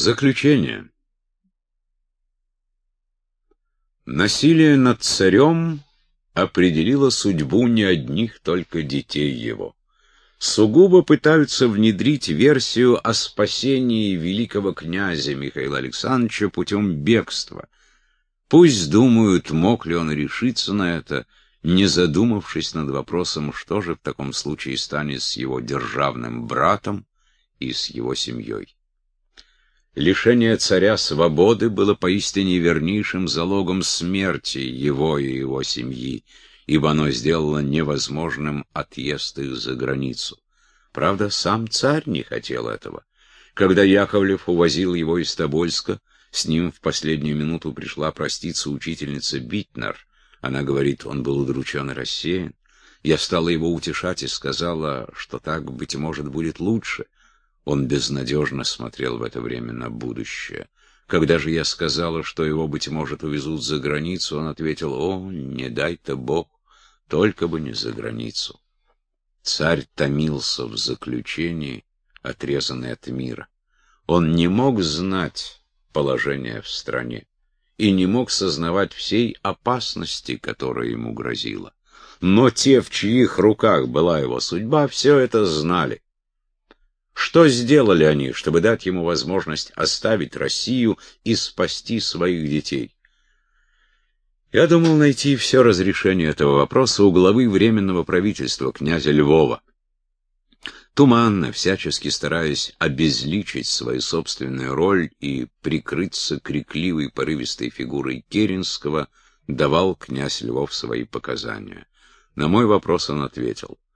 Заключение. Насилие над царем определило судьбу не одних только детей его. Сугубо пытаются внедрить версию о спасении великого князя Михаила Александровича путем бегства. Пусть думают, мог ли он решиться на это, не задумавшись над вопросом, что же в таком случае станет с его державным братом и с его семьей. Лишение царя свободы было поистине вернейшим залогом смерти его и его семьи, ибо оно сделало невозможным отъезд их за границу. Правда, сам царь не хотел этого. Когда Яковлев увозил его из Тобольска, с ним в последнюю минуту пришла проститься учительница Битнер. Она говорит, он был удручен и рассеян. Я стала его утешать и сказала, что так, быть может, будет лучше — он безнадежно смотрел в это время на будущее. Когда же я сказала, что его, быть может, увезут за границу, он ответил, «О, не дай-то Бог, только бы не за границу». Царь томился в заключении, отрезанный от мира. Он не мог знать положение в стране и не мог сознавать всей опасности, которая ему грозила. Но те, в чьих руках была его судьба, все это знали. Что сделали они, чтобы дать ему возможность оставить Россию и спасти своих детей? Я думал найти все разрешение этого вопроса у главы Временного правительства, князя Львова. Туманно, всячески стараясь обезличить свою собственную роль и прикрыться крикливой порывистой фигурой Керенского, давал князь Львов свои показания. На мой вопрос он ответил —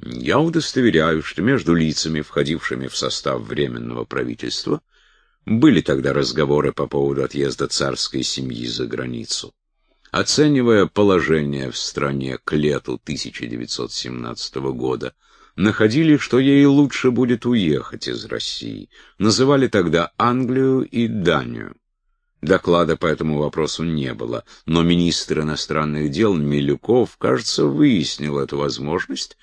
я удостоверяю, что между лицами, входившими в состав Временного правительства, были тогда разговоры по поводу отъезда царской семьи за границу. Оценивая положение в стране к лету 1917 года, находили, что ей лучше будет уехать из России. Называли тогда Англию и Данию. Доклада по этому вопросу не было, но министр иностранных дел Милюков, кажется, выяснил эту возможность,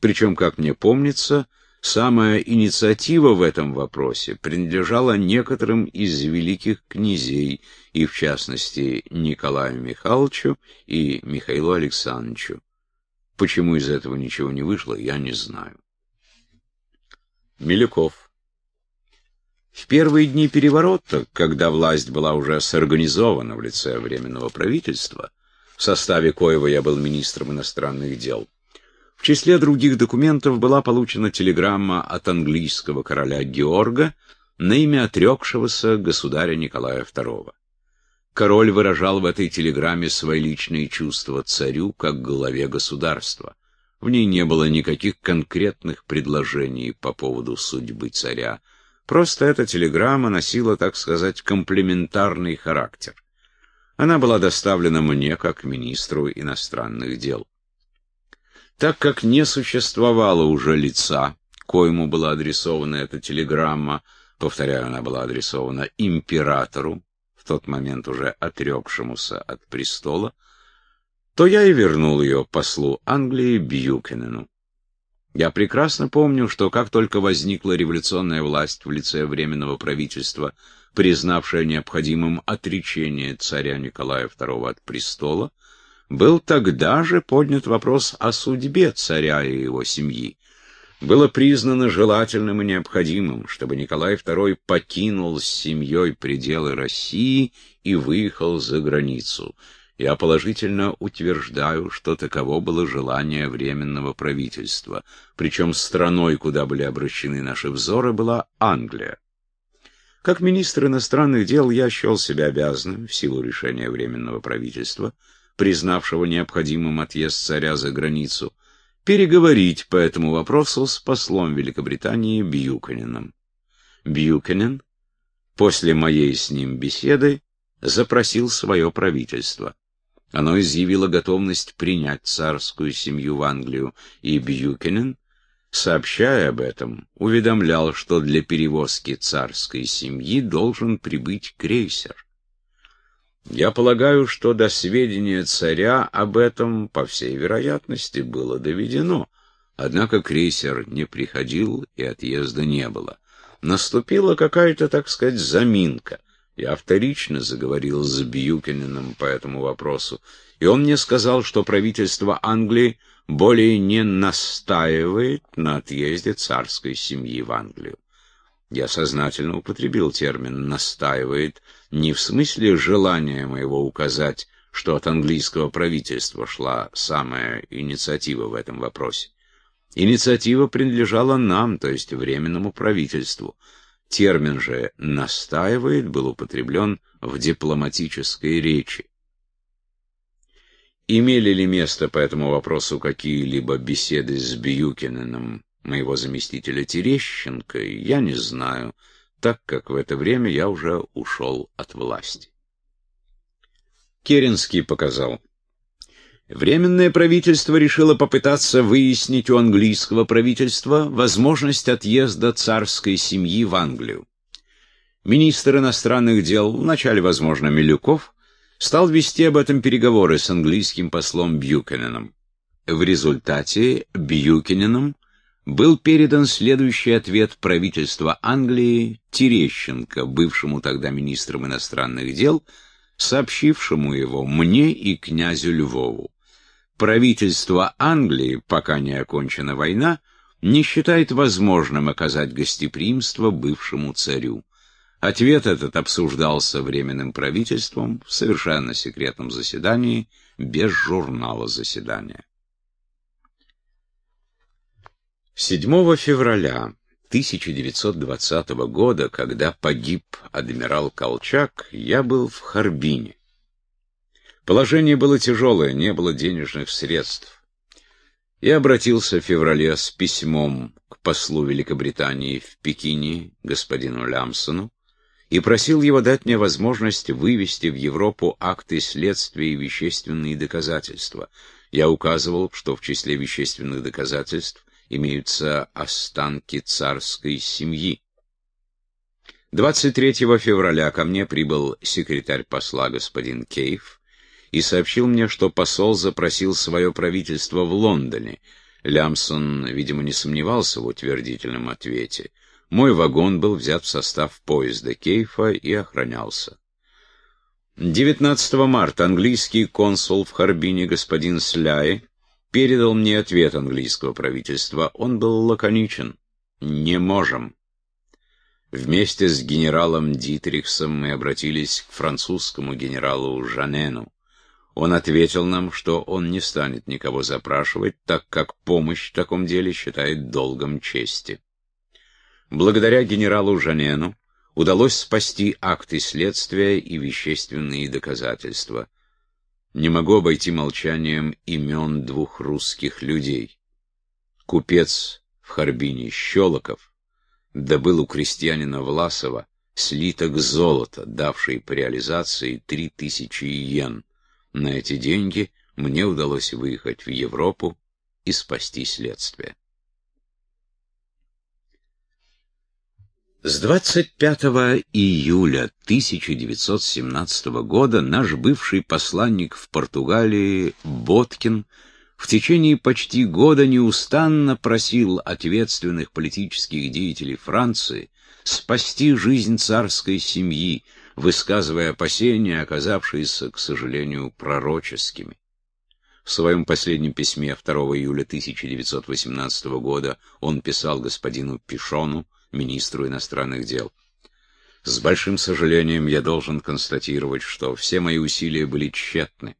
причем, как мне помнится, самая инициатива в этом вопросе принадлежала некоторым из великих князей, и в частности Николаю Михайловичу и Михаилу Александровичу. Почему из этого ничего не вышло, я не знаю. Милюков. В первые дни переворота, когда власть была уже сорганизована в лице Временного правительства, в составе коего я был министром иностранных дел, в числе других документов была получена телеграмма от английского короля Георга на имя отрекшегося государя Николая II. Король выражал в этой телеграмме свои личные чувства царю как главе государства. В ней не было никаких конкретных предложений по поводу судьбы царя. Просто эта телеграмма носила, так сказать, комплементарный характер. Она была доставлена мне как министру иностранных дел. Так как не существовало уже лица, коему была адресована эта телеграмма, повторяю, она была адресована императору, в тот момент уже отрекшемуся от престола, то я и вернул ее послу Англии Бьюкенену. Я прекрасно помню, что как только возникла революционная власть в лице Временного правительства, признавшая необходимым отречение царя Николая II от престола, был тогда же поднят вопрос о судьбе царя и его семьи. Было признано желательным и необходимым, чтобы Николай II покинул с семьей пределы России и выехал за границу. Я положительно утверждаю, что таково было желание Временного правительства, причем страной, куда были обращены наши взоры, была Англия. Как министр иностранных дел я счел себя обязанным, в силу решения Временного правительства, признавшего необходимым отъезд царя за границу, переговорить по этому вопросу с послом Великобритании Бьюканеном. Бьюканен после моей с ним беседы запросил свое правительство. Оно изъявило готовность принять царскую семью в Англию, и Бьюкенен, сообщая об этом, уведомлял, что для перевозки царской семьи должен прибыть крейсер. Я полагаю, что до сведения царя об этом, по всей вероятности, было доведено. Однако крейсер не приходил и отъезда не было. наступила какая-то, так сказать, заминка. Я вторично заговорил с Бьюкинином по этому вопросу, и он мне сказал, что правительство Англии более не настаивает на отъезде царской семьи в Англию. Я сознательно употребил термин «настаивает» не в смысле желания моего указать, что от английского правительства шла самая инициатива в этом вопросе. Инициатива принадлежала нам, то есть Временному правительству. Термин же «настаивает» был употреблен в дипломатической речи. Имели ли место по этому вопросу какие-либо беседы с Бьюкининым, моего заместителя Терещенко, я не знаю, так как в это время я уже ушел от власти. Керенский показал. Временное правительство решило попытаться выяснить у английского правительства возможность отъезда царской семьи в Англию. Министр иностранных дел, вначале, возможно, Милюков, стал вести об этом переговоры с английским послом Бьюкененом. В результате Бьюкененом был передан следующий ответ правительства Англии Терещенко, бывшему тогда министром иностранных дел, сообщившему его мне и князю Львову правительство Англии, пока не окончена война, не считает возможным оказать гостеприимство бывшему царю. Ответ этот обсуждался Временным правительством в совершенно секретном заседании, без журнала заседания. 7 февраля 1920 года, когда погиб адмирал Колчак, я был в Харбине. Положение было тяжелое, не было денежных средств. Я обратился в феврале с письмом к послу Великобритании в Пекине, господину Лямсону, и просил его дать мне возможность вывести в Европу акты следствия и вещественные доказательства. Я указывал, что в числе вещественных доказательств имеются останки царской семьи. 23 февраля ко мне прибыл секретарь посла господин Кейф, и сообщил мне, что посол запросил свое правительство в Лондоне. Лямсон, видимо, не сомневался в утвердительном ответе. Мой вагон был взят в состав поезда Кейфа и охранялся. 19 марта английский консул в Харбине господин Сляй передал мне ответ английского правительства. Он был лаконичен. «Не можем». Вместе с генералом Дитрихсом мы обратились к французскому генералу Жанену. Он ответил нам, что он не станет никого запрашивать, так как помощь в таком деле считает долгом чести. Благодаря генералу Жанену удалось спасти акты следствия и вещественные доказательства. Не могу обойти молчанием имен двух русских людей. Купец в Харбине Щелоков добыл у крестьянина Власова слиток золота, давший по реализации три тысячи йен. На эти деньги мне удалось выехать в Европу и спасти следствие. С 25 июля 1917 года наш бывший посланник в Португалии Боткин в течение почти года неустанно просил ответственных политических деятелей Франции спасти жизнь царской семьи, высказывая опасения, оказавшиеся, к сожалению, пророческими. В своем последнем письме 2 июля 1918 года он писал господину Пишону, министру иностранных дел. «С большим сожалением я должен констатировать, что все мои усилия были тщетны,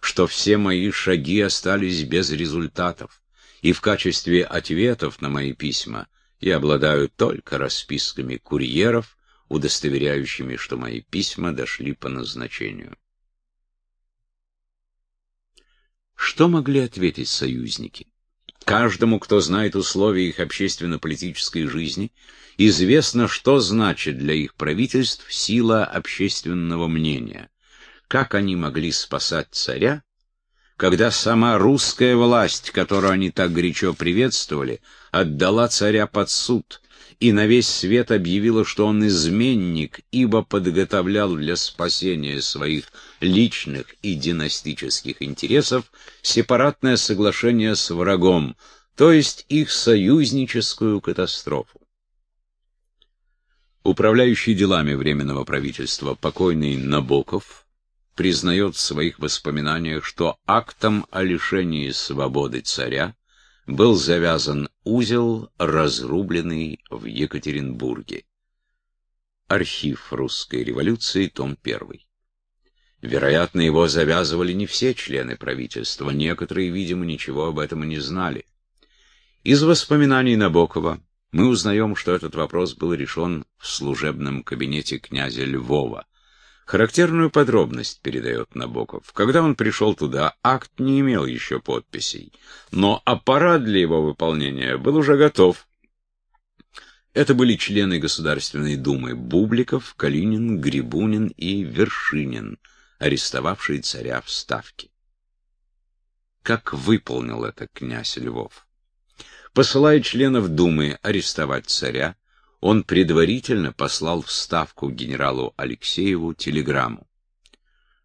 что все мои шаги остались без результатов, и в качестве ответов на мои письма я обладаю только расписками курьеров, удостоверяющими, что мои письма дошли по назначению. Что могли ответить союзники? Каждому, кто знает условия их общественно-политической жизни, известно, что значит для их правительств сила общественного мнения. Как они могли спасать царя, когда сама русская власть, которую они так горячо приветствовали, отдала царя под суд, и на весь свет объявила, что он изменник, ибо подготовлял для спасения своих личных и династических интересов сепаратное соглашение с врагом, то есть их союзническую катастрофу. Управляющий делами Временного правительства покойный Набоков признает в своих воспоминаниях, что актом о лишении свободы царя был завязан узел, разрубленный в Екатеринбурге. Архив русской революции, том 1. Вероятно, его завязывали не все члены правительства, некоторые, видимо, ничего об этом и не знали. Из воспоминаний Набокова мы узнаем, что этот вопрос был решен в служебном кабинете князя Львова. Характерную подробность передает Набоков. Когда он пришел туда, акт не имел еще подписей, но аппарат для его выполнения был уже готов. Это были члены Государственной Думы Бубликов, Калинин, Грибунин и Вершинин, арестовавшие царя в Ставке. Как выполнил это князь Львов? Посылая членов Думы арестовать царя, он предварительно послал в Ставку генералу Алексееву телеграмму.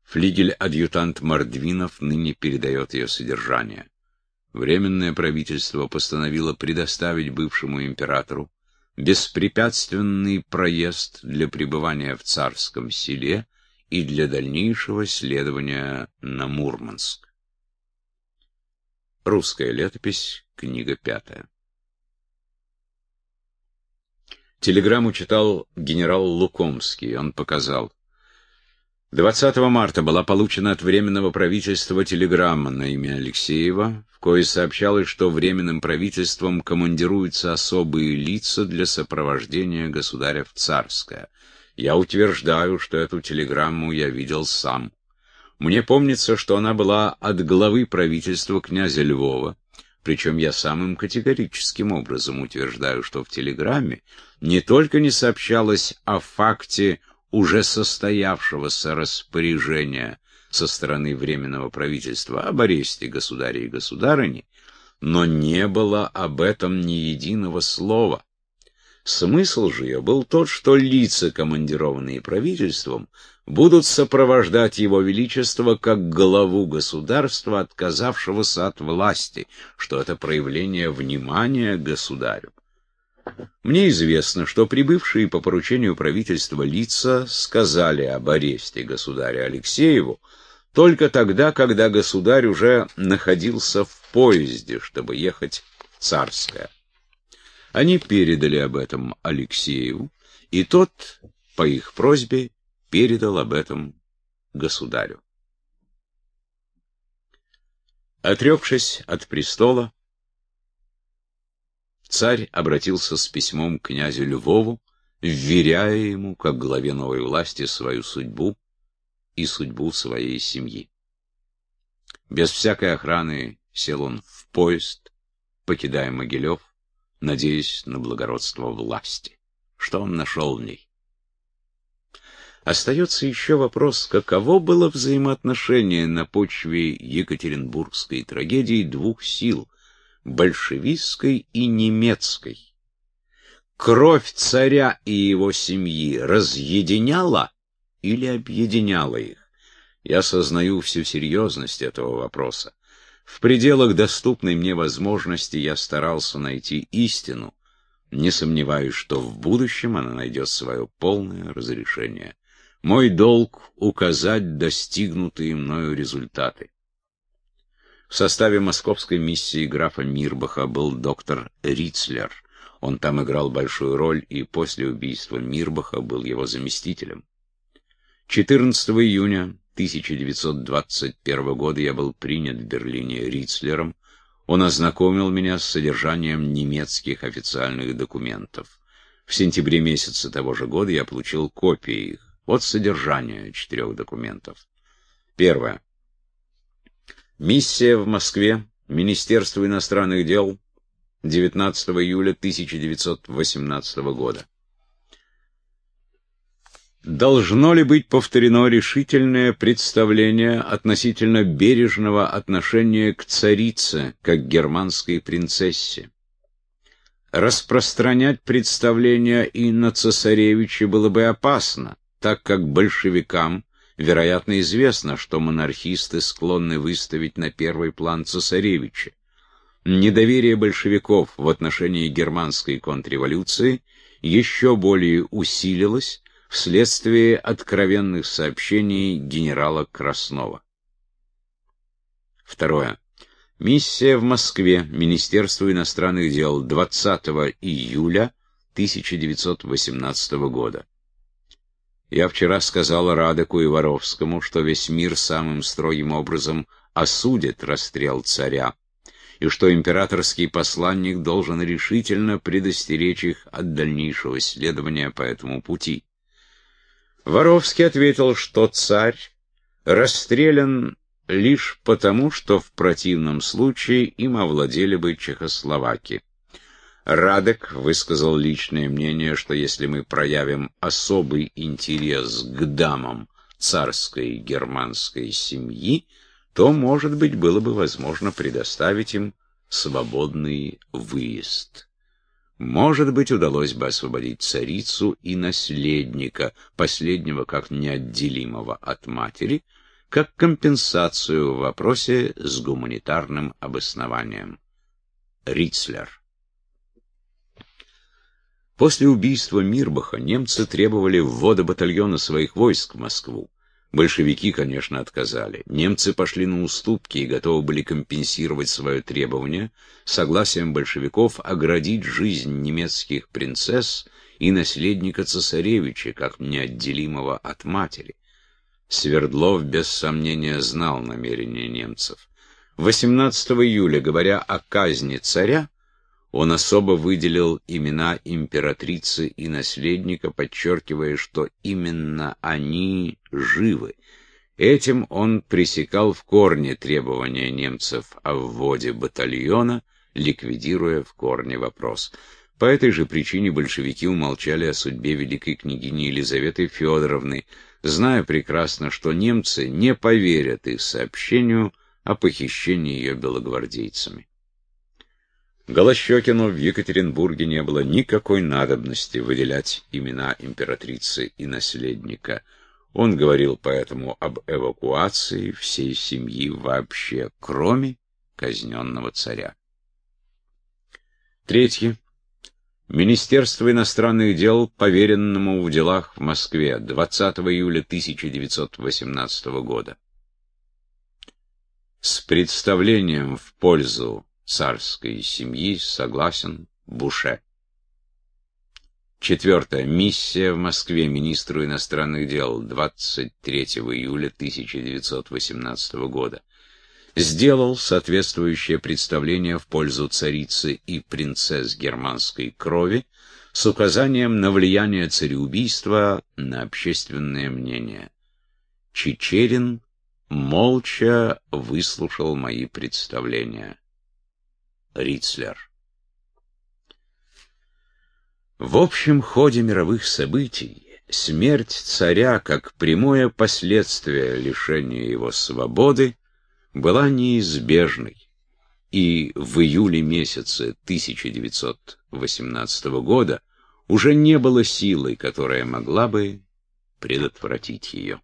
Флигель-адъютант Мордвинов ныне передает ее содержание. Временное правительство постановило предоставить бывшему императору беспрепятственный проезд для пребывания в царском селе и для дальнейшего следования на Мурманск. Русская летопись, книга пятая. Телеграмму читал генерал Лукомский. Он показал. 20 марта была получена от Временного правительства телеграмма на имя Алексеева, в кое сообщалось, что Временным правительством командируются особые лица для сопровождения государя в Царское. Я утверждаю, что эту телеграмму я видел сам. Мне помнится, что она была от главы правительства князя Львова, причем я самым категорическим образом утверждаю, что в телеграмме не только не сообщалось о факте уже состоявшегося распоряжения со стороны Временного правительства об аресте государя и государыни, но не было об этом ни единого слова. Смысл же ее был тот, что лица, командированные правительством, будут сопровождать его величество как главу государства, отказавшегося от власти, что это проявление внимания государю. Мне известно, что прибывшие по поручению правительства лица сказали об аресте государя Алексееву только тогда, когда государь уже находился в поезде, чтобы ехать в Царское. Они передали об этом Алексееву, и тот, по их просьбе, передал об этом государю. Отрекшись от престола, царь обратился с письмом к князю Львову, вверяя ему, как главе новой власти, свою судьбу и судьбу своей семьи. Без всякой охраны сел он в поезд, покидая Могилев, надеясь на благородство власти. Что он нашел в ней? Остается еще вопрос, каково было взаимоотношение на почве Екатеринбургской трагедии двух сил — большевистской и немецкой. Кровь царя и его семьи разъединяла или объединяла их? Я сознаю всю серьезность этого вопроса. В пределах доступной мне возможности я старался найти истину, не сомневаюсь, что в будущем она найдет свое полное разрешение. Мой долг — указать достигнутые мною результаты. В составе московской миссии графа Мирбаха был доктор Рицлер. Он там играл большую роль и после убийства Мирбаха был его заместителем. 14 июня 1921 года я был принят в Берлине Рицлером. Он ознакомил меня с содержанием немецких официальных документов. В сентябре месяца того же года я получил копии их. Вот содержание четырех документов. Первое. Миссия в Москве, Министерство иностранных дел, 19 июля 1918 года. Должно ли быть повторено решительное представление относительно бережного отношения к царице, как германской принцессе? Распространять представление и на цесаревича было бы опасно, так как большевикам, вероятно, известно, что монархисты склонны выставить на первый план цесаревича. Недоверие большевиков в отношении германской контрреволюции – еще более усилилось вследствие откровенных сообщений генерала Краснова. Второе. Миссия в Москве Министерству иностранных дел 20 июля 1918 года. Я вчера сказал Радеку и Воровскому, что весь мир самым строгим образом осудит расстрел царя, и что императорский посланник должен решительно предостеречь их от дальнейшего следования по этому пути. Воровский ответил, что царь расстрелян лишь потому, что в противном случае им овладели бы чехословаки. Радек высказал личное мнение, что если мы проявим особый интерес к дамам царской германской семьи, то, может быть, было бы возможно предоставить им свободный выезд. Может быть, удалось бы освободить царицу и наследника, последнего как неотделимого от матери, как компенсацию в вопросе с гуманитарным обоснованием. Рицлер После убийства Мирбаха немцы требовали ввода батальона своих войск в Москву. Большевики, конечно, отказали. Немцы пошли на уступки и готовы были компенсировать свое требование согласием большевиков оградить жизнь немецких принцесс и наследника цесаревича, как неотделимого от матери. Свердлов без сомнения знал намерения немцев. 18 июля, говоря о казни царя, он особо выделил имена императрицы и наследника, подчеркивая, что именно они живы. Этим он пресекал в корне требования немцев о вводе батальона, ликвидируя в корне вопрос. По этой же причине большевики умолчали о судьбе великой княгини Елизаветы Федоровны, зная прекрасно, что немцы не поверят их сообщению о похищении ее белогвардейцами. Голощекину в Екатеринбурге не было никакой надобности выделять имена императрицы и наследника. Он говорил поэтому об эвакуации всей семьи вообще, кроме казненного царя. Третье. Министерство иностранных дел, поверенному в делах в Москве 20 июля 1918 года. С представлением в пользу царской семьи согласен Буше. Четвертое. Миссия в Москве министру иностранных дел 23 июля 1918 года. Сделал соответствующее представление в пользу царицы и принцесс германской крови с указанием на влияние цареубийства на общественное мнение. Чечерин молча выслушал мои представления. Рицлер. В общем ходе мировых событий смерть царя как прямое последствие лишения его свободы была неизбежной, и в июле месяце 1918 года уже не было силы, которая могла бы предотвратить ее.